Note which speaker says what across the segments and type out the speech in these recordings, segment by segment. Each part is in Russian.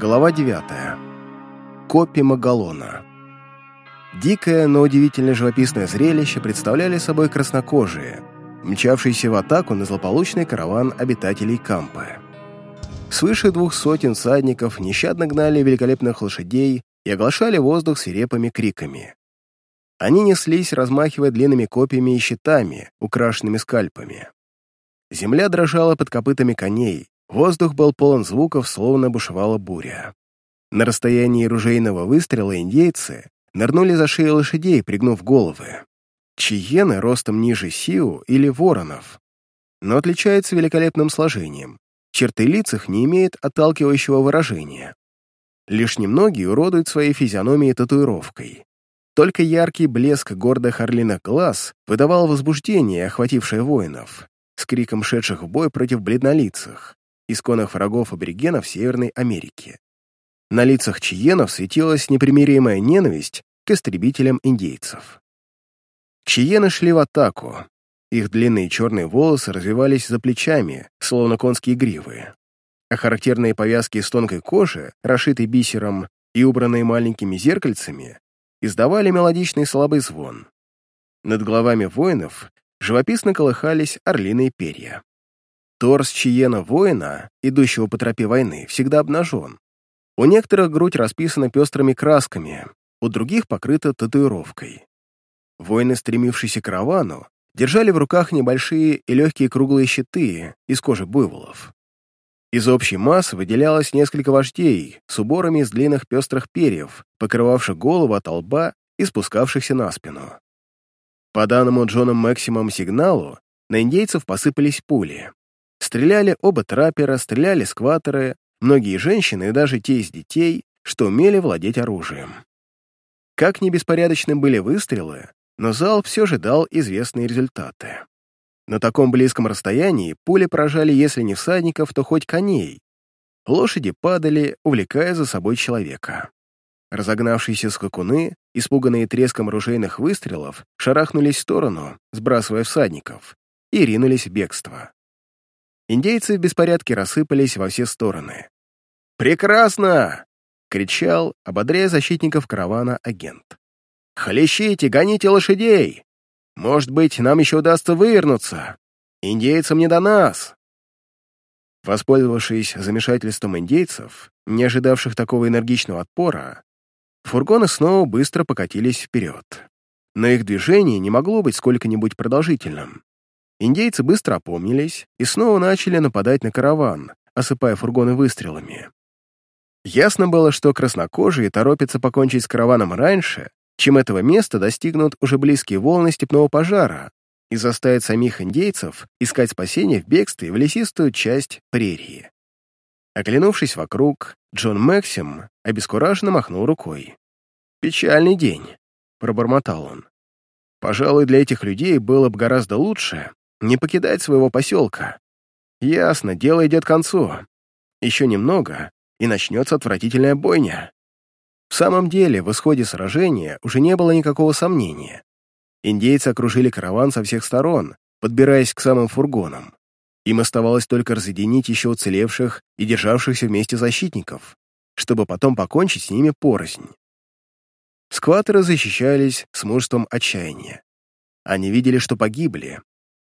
Speaker 1: Глава 9. Копи Магалона. Дикое, но удивительно живописное зрелище представляли собой краснокожие, мчавшиеся в атаку на злополучный караван обитателей Кампы. Свыше двух сотен всадников нещадно гнали великолепных лошадей и оглашали воздух свирепыми криками. Они неслись, размахивая длинными копьями и щитами, украшенными скальпами. Земля дрожала под копытами коней, воздух был полон звуков, словно бушевала буря. На расстоянии ружейного выстрела индейцы нырнули за шеи лошадей, пригнув головы. Чиены ростом ниже сиу или воронов, но отличаются великолепным сложением. Черты лиц их не имеют отталкивающего выражения. Лишь немногие уродуют своей физиономией татуировкой. Только яркий блеск гордых орлиных глаз выдавал возбуждение, охватившее воинов, с криком шедших в бой против бледнолицых, исконных врагов аборигенов Северной Америки. На лицах чиенов светилась непримиримая ненависть к истребителям индейцев. Чиены шли в атаку. Их длинные черные волосы развивались за плечами, словно конские гривы. А характерные повязки из тонкой кожи, расшитой бисером и убранные маленькими зеркальцами, издавали мелодичный слабый звон. Над головами воинов живописно колыхались орлиные перья. Торс чиена-воина, идущего по тропе войны, всегда обнажен. У некоторых грудь расписана пестрыми красками, у других покрыта татуировкой. Воины, стремившиеся к каравану, держали в руках небольшие и легкие круглые щиты из кожи буйволов. Из общей массы выделялось несколько вождей с уборами из длинных пестрых перьев, покрывавших голову от лба и спускавшихся на спину. По данному Джоном Максимом сигналу на индейцев посыпались пули. Стреляли оба траппера, стреляли скваторы, многие женщины и даже те из детей, что умели владеть оружием. Как ни беспорядочны были выстрелы, но зал все же дал известные результаты. На таком близком расстоянии пули поражали, если не всадников, то хоть коней. Лошади падали, увлекая за собой человека. Разогнавшиеся скакуны, испуганные треском ружейных выстрелов, шарахнулись в сторону, сбрасывая всадников, и ринулись в бегство. Индейцы в беспорядке рассыпались во все стороны. «Прекрасно!» — кричал, ободряя защитников каравана агент. «Хлещите, гоните лошадей! Может быть, нам еще удастся вывернуться. Индейцам не до нас!» Воспользовавшись замешательством индейцев, не ожидавших такого энергичного отпора, фургоны снова быстро покатились вперед. Но их движение не могло быть сколько-нибудь продолжительным. Индейцы быстро опомнились и снова начали нападать на караван, осыпая фургоны выстрелами. Ясно было, что краснокожие торопятся покончить с караваном раньше, чем этого места достигнут уже близкие волны степного пожара и заставят самих индейцев искать спасение в бегстве в лесистую часть прерии. Оглянувшись вокруг, Джон Максим обескураженно махнул рукой. «Печальный день», — пробормотал он. «Пожалуй, для этих людей было бы гораздо лучше не покидать своего поселка. Ясно, дело идет к концу. Еще немного, и начнется отвратительная бойня. В самом деле, в исходе сражения уже не было никакого сомнения. Индейцы окружили караван со всех сторон, подбираясь к самым фургонам. Им оставалось только разъединить еще уцелевших и державшихся вместе защитников, чтобы потом покончить с ними порознь. Скваторы защищались с мужеством отчаяния. Они видели, что погибли.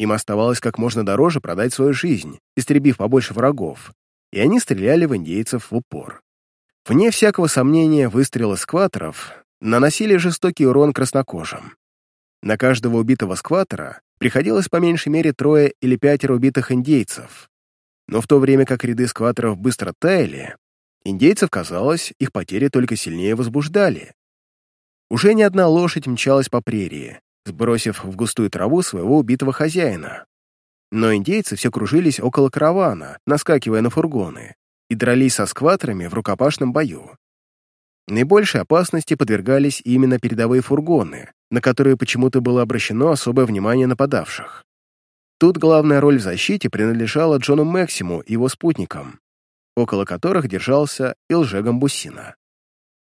Speaker 1: Им оставалось как можно дороже продать свою жизнь, истребив побольше врагов, и они стреляли в индейцев в упор. Вне всякого сомнения, выстрелы скваторов наносили жестокий урон краснокожим. На каждого убитого скватора приходилось по меньшей мере трое или пятеро убитых индейцев. Но в то время как ряды скваторов быстро таяли, индейцев, казалось, их потери только сильнее возбуждали. Уже ни одна лошадь мчалась по прерии, сбросив в густую траву своего убитого хозяина. Но индейцы все кружились около каравана, наскакивая на фургоны, и дрались со скваторами в рукопашном бою. Наибольшей опасности подвергались именно передовые фургоны, на которые почему-то было обращено особое внимание нападавших. Тут главная роль в защите принадлежала Джону Максиму и его спутникам, около которых держался и лжегамбусина.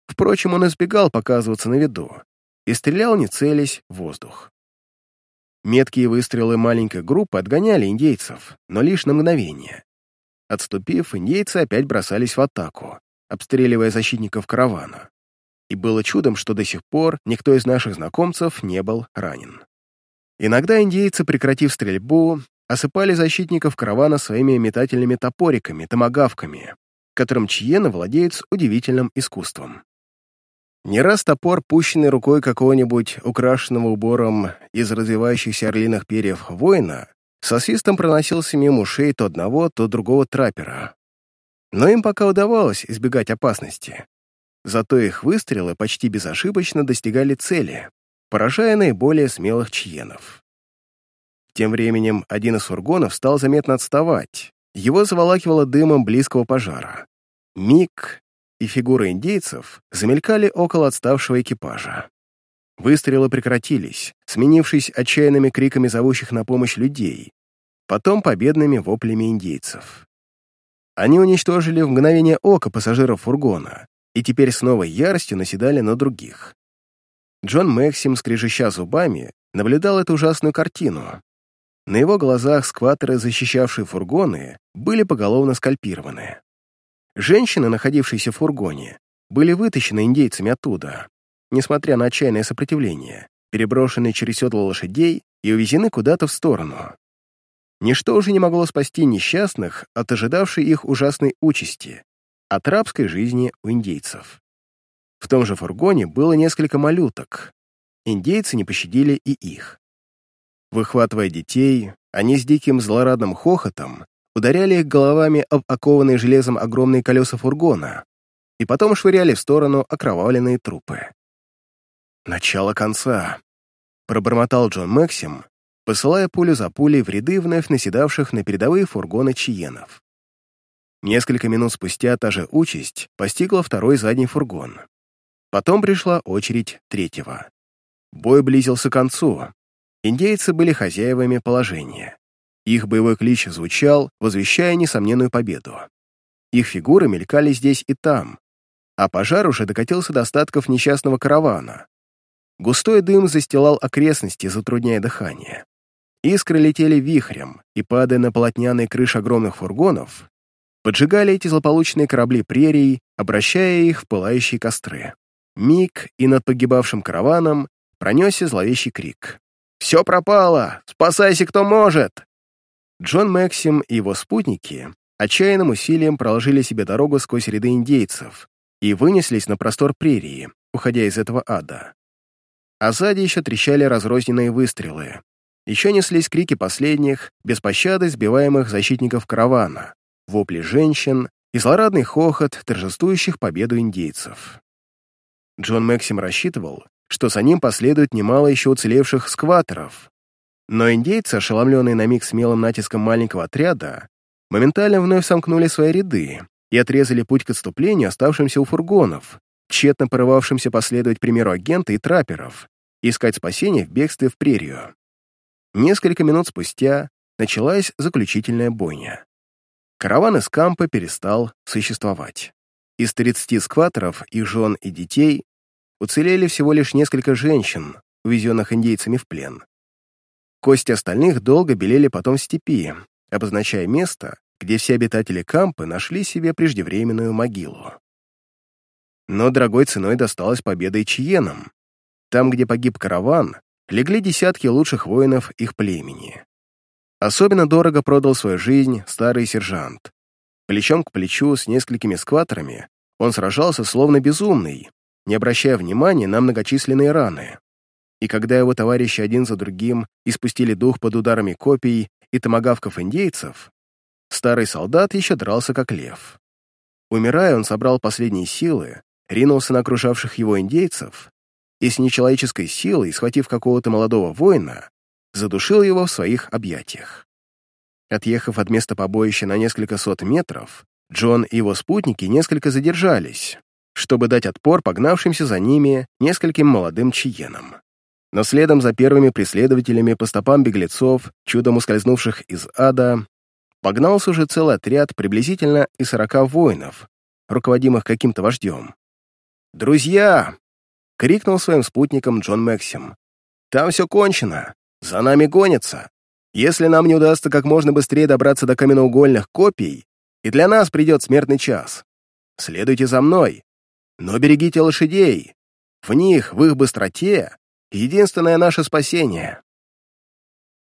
Speaker 1: Впрочем, он избегал показываться на виду и стрелял, не целясь, в воздух. Меткие выстрелы маленькой группы отгоняли индейцев, но лишь на мгновение. Отступив, индейцы опять бросались в атаку, обстреливая защитников каравана. И было чудом, что до сих пор никто из наших знакомцев не был ранен. Иногда индейцы, прекратив стрельбу, осыпали защитников каравана своими метательными топориками, томагавками, которым чиены владеют с удивительным искусством. Не раз топор, пущенный рукой какого-нибудь украшенного убором из развивающихся орлиных перьев воина, со свистом проносился мимо ушей то одного, то другого траппера. Но им пока удавалось избегать опасности. Зато их выстрелы почти безошибочно достигали цели, поражая наиболее смелых чиенов. Тем временем один из фургонов стал заметно отставать. Его заволакивало дымом близкого пожара. Миг, и фигуры индейцев замелькали около отставшего экипажа. Выстрелы прекратились, сменившись отчаянными криками зовущих на помощь людей, потом победными воплями индейцев. Они уничтожили в мгновение ока пассажиров фургона и теперь с новой яростью наседали на других. Джон Максим, скрежеща зубами, наблюдал эту ужасную картину. На его глазах скватеры, защищавшие фургоны, были поголовно скальпированы. Женщины, находившиеся в фургоне, были вытащены индейцами оттуда, несмотря на отчаянное сопротивление, переброшены через седла лошадей и увезены куда-то в сторону. Ничто уже не могло спасти несчастных от ожидавшей их ужасной участи, от рабской жизни у индейцев. В том же фургоне было несколько малюток. Индейцы не пощадили и их. Выхватывая детей, они с диким злорадным хохотом ударяли их головами об окованные железом огромные колеса фургона и потом швыряли в сторону окровавленные трупы. «Начало конца», — пробормотал Джон Максим, посылая пулю за пулей в ряды вновь наседавших на передовые фургоны чиенов. Несколько минут спустя та же участь постигла второй задний фургон. Потом пришла очередь третьего. Бой близился к концу. Индейцы были хозяевами положения. Их боевой клич звучал, возвещая несомненную победу. Их фигуры мелькали здесь и там, а пожар уже докатился до остатков несчастного каравана. Густой дым застилал окрестности, затрудняя дыхание. Искры летели вихрем, и, падая на полотняные крыши огромных фургонов, поджигали эти злополучные корабли прерий, обращая их в пылающие костры. Миг, и над погибавшим караваном пронесся зловещий крик. «Все пропало! Спасайся, кто может!» Джон Максим и его спутники отчаянным усилием проложили себе дорогу сквозь ряды индейцев и вынеслись на простор прерии, уходя из этого ада. А сзади еще трещали разрозненные выстрелы. Еще неслись крики последних, без пощады сбиваемых защитников каравана, вопли женщин и злорадный хохот торжествующих победу индейцев. Джон Максим рассчитывал, что за ним последует немало еще уцелевших скватеров, но индейцы, ошеломленные на миг смелым натиском маленького отряда, моментально вновь сомкнули свои ряды и отрезали путь к отступлению оставшимся у фургонов, тщетно порывавшимся последовать примеру агента и трапперов, искать спасение в бегстве в прерию. Несколько минут спустя началась заключительная бойня. Караван из кампа перестал существовать. Из 30 скваторов, их жен и детей уцелели всего лишь несколько женщин, увезенных индейцами в плен. Кости остальных долго белели потом в степи, обозначая место, где все обитатели Кампы нашли себе преждевременную могилу. Но дорогой ценой досталась победа и Чиенам. Там, где погиб караван, легли десятки лучших воинов их племени. Особенно дорого продал свою жизнь старый сержант. Плечом к плечу с несколькими скваторами он сражался словно безумный, не обращая внимания на многочисленные раны и когда его товарищи один за другим испустили дух под ударами копий и томагавков индейцев, старый солдат еще дрался как лев. Умирая, он собрал последние силы, ринулся на окружавших его индейцев и с нечеловеческой силой, схватив какого-то молодого воина, задушил его в своих объятиях. Отъехав от места побоища на несколько сот метров, Джон и его спутники несколько задержались, чтобы дать отпор погнавшимся за ними нескольким молодым чиенам. Но следом за первыми преследователями по стопам беглецов, чудом ускользнувших из ада, погнался уже целый отряд приблизительно из сорока воинов, руководимых каким-то вождем. «Друзья!» — крикнул своим спутникам Джон Максим. «Там все кончено. За нами гонятся. Если нам не удастся как можно быстрее добраться до каменноугольных копий, и для нас придет смертный час. Следуйте за мной, но берегите лошадей. В них, в их быстроте, единственное наше спасение».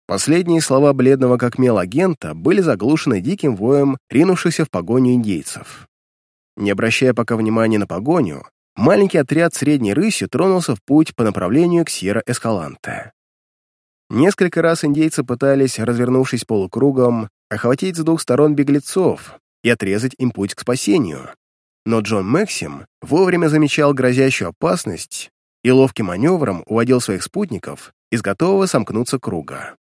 Speaker 1: Последние слова бледного как мел агента были заглушены диким воем ринувшихся в погоню индейцев. Не обращая пока внимания на погоню, маленький отряд средней рысью тронулся в путь по направлению к Сьерра-Эскаланте. Несколько раз индейцы пытались, развернувшись полукругом, охватить с двух сторон беглецов и отрезать им путь к спасению. Но Джон Максим вовремя замечал грозящую опасность и ловким маневром уводил своих спутников из готового сомкнуться круга.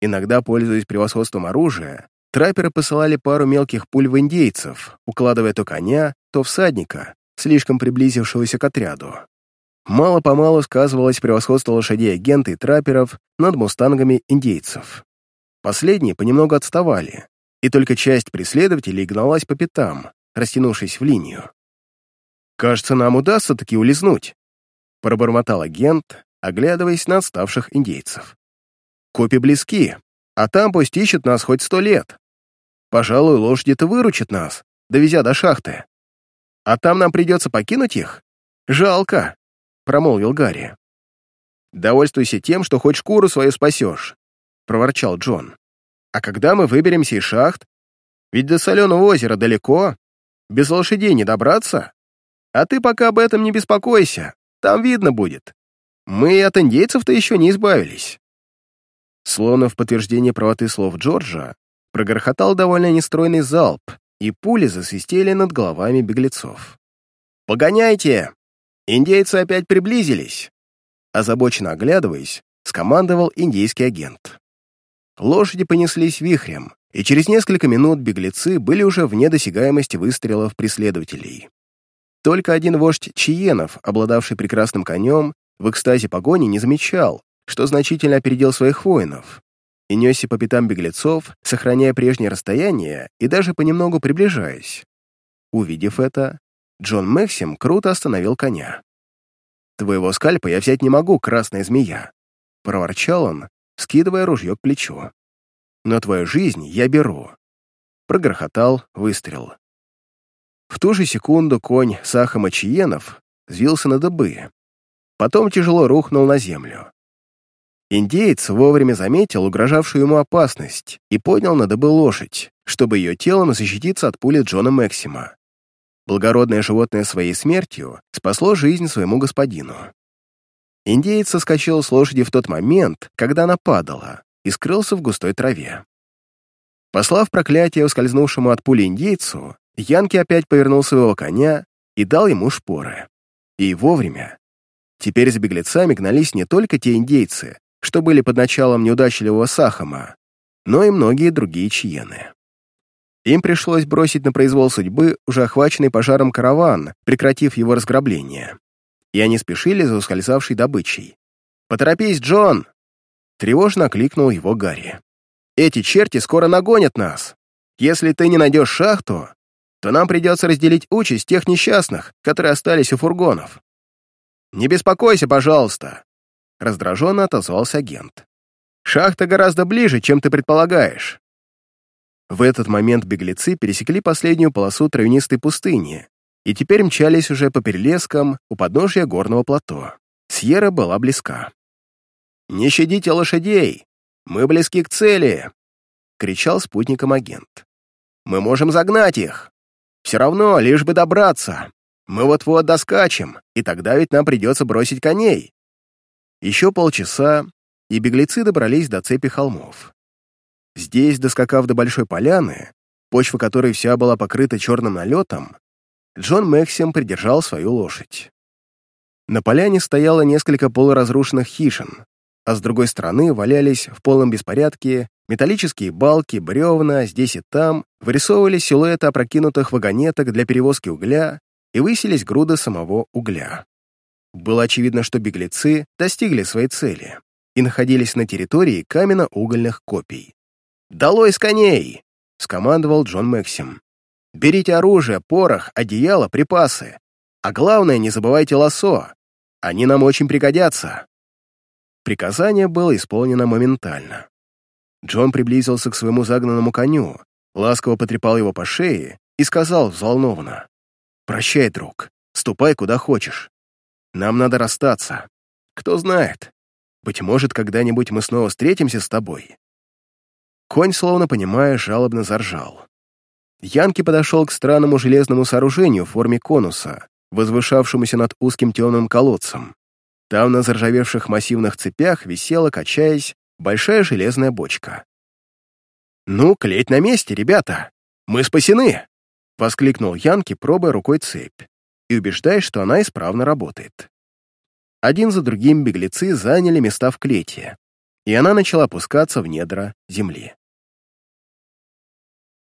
Speaker 1: Иногда, пользуясь превосходством оружия, трапперы посылали пару мелких пуль в индейцев, укладывая то коня, то всадника, слишком приблизившегося к отряду. Мало-помалу сказывалось превосходство лошадей агента и трапперов над мустангами индейцев. Последние понемногу отставали, и только часть преследователей гналась по пятам, растянувшись в линию. «Кажется, нам удастся таки улизнуть», — пробормотал агент, оглядываясь на отставших индейцев. «Копи близки, а там пусть ищут нас хоть сто лет. Пожалуй, лошади-то выручат нас, довезя до шахты. А там нам придется покинуть их? Жалко», — промолвил Гарри. «Довольствуйся тем, что хоть шкуру свою спасешь», — проворчал Джон. «А когда мы выберемся из шахт? Ведь до соленого озера далеко, без лошадей не добраться. А ты пока об этом не беспокойся, там видно будет. Мы от индейцев-то еще не избавились». Словно в подтверждение правоты слов Джорджа, прогрохотал довольно нестройный залп, и пули засвистели над головами беглецов. «Погоняйте! Индейцы опять приблизились!» Озабоченно оглядываясь, скомандовал индейский агент. Лошади понеслись вихрем, и через несколько минут беглецы были уже вне досягаемости выстрелов преследователей. Только один вождь Чиенов, обладавший прекрасным конем, в экстазе погони не замечал, что значительно опередил своих воинов, и несся по пятам беглецов, сохраняя прежнее расстояние и даже понемногу приближаясь. Увидев это, Джон Максим круто остановил коня. «Твоего скальпа я взять не могу, красная змея», — проворчал он, скидывая ружье к плечу. «Но твою жизнь я беру». Прогрохотал выстрел. В ту же секунду конь Сахама Чиенов взвился на дыбы. Потом тяжело рухнул на землю. Индеец вовремя заметил угрожавшую ему опасность и поднял на дыбы лошадь, чтобы ее телом защититься от пули Джона Максима. Благородное животное своей смертью спасло жизнь своему господину. Индеец соскочил с лошади в тот момент, когда она падала, и скрылся в густой траве. Послав проклятие ускользнувшему от пули индейцу, Янки опять повернул своего коня и дал ему шпоры. И вовремя. Теперь за беглецами гнались не только те индейцы, что были под началом неудачливого Сахама, но и многие другие чиены. Им пришлось бросить на произвол судьбы уже охваченный пожаром караван, прекратив его разграбление. И они спешили за ускользавшей добычей. «Поторопись, Джон!» Тревожно окликнул его Гарри. «Эти черти скоро нагонят нас. Если ты не найдешь шахту, то нам придется разделить участь тех несчастных, которые остались у фургонов. Не беспокойся, пожалуйста. Раздраженно отозвался агент. «Шахта гораздо ближе, чем ты предполагаешь». В этот момент беглецы пересекли последнюю полосу травянистой пустыни и теперь мчались уже по перелескам у подножия горного плато. Сьерра была близка. «Не щадите лошадей! Мы близки к цели!» — кричал спутником агент. «Мы можем загнать их! Все равно, лишь бы добраться! Мы вот-вот доскачем, и тогда ведь нам придется бросить коней!» Еще полчаса, и беглецы добрались до цепи холмов. Здесь, доскакав до большой поляны, почва которой вся была покрыта черным налетом, Джон Максим придержал свою лошадь. На поляне стояло несколько полуразрушенных хижин, а с другой стороны валялись в полном беспорядке металлические балки, бревна, здесь и там вырисовывались силуэты опрокинутых вагонеток для перевозки угля и высились груды самого угля. Было очевидно, что беглецы достигли своей цели и находились на территории каменно-угольных копий. «Долой с коней!» — скомандовал Джон Максим. «Берите оружие, порох, одеяло, припасы. А главное, не забывайте лосо. Они нам очень пригодятся». Приказание было исполнено моментально. Джон приблизился к своему загнанному коню, ласково потрепал его по шее и сказал взволнованно. «Прощай, друг, ступай куда хочешь. Нам надо расстаться. Кто знает, быть может, когда-нибудь мы снова встретимся с тобой». Конь, словно понимая, жалобно заржал. Янки подошел к странному железному сооружению в форме конуса, возвышавшемуся над узким темным колодцем. Там на заржавевших массивных цепях висела, качаясь, большая железная бочка. «Ну, клеть на месте, ребята! Мы спасены!» — воскликнул Янки, пробуя рукой цепь и убеждаясь, что она исправно работает. Один за другим беглецы заняли места в клете, и она начала опускаться в недра земли.